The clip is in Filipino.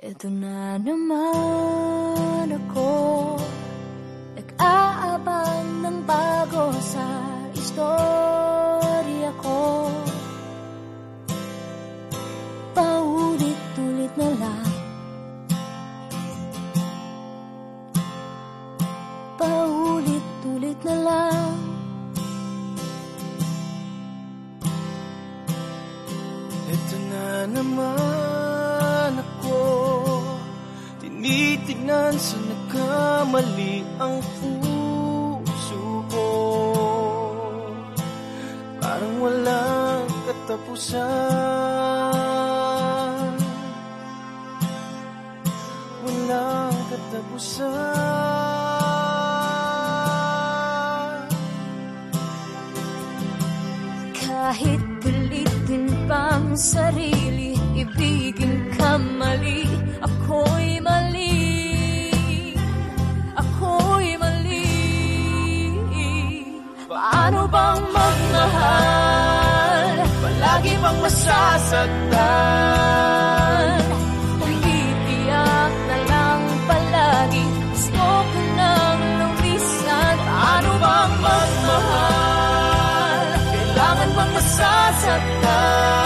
Ito na naman ako Nag-aabang ng bago sa istorya ko. Paulit-ulit na lang. Paulit-ulit na lang. Ito na naman Tinitignan sa nagkamali ang puso ko. Parang walang katapusan. Walang katapusan. Kahit pilitin pang sarili Paano bang magmahal? Palagi bang masasaktan? Umitiyak na lang palagi Gusto ko nang lumisan. Paano bang magmahal? Kailangan bang masasaktan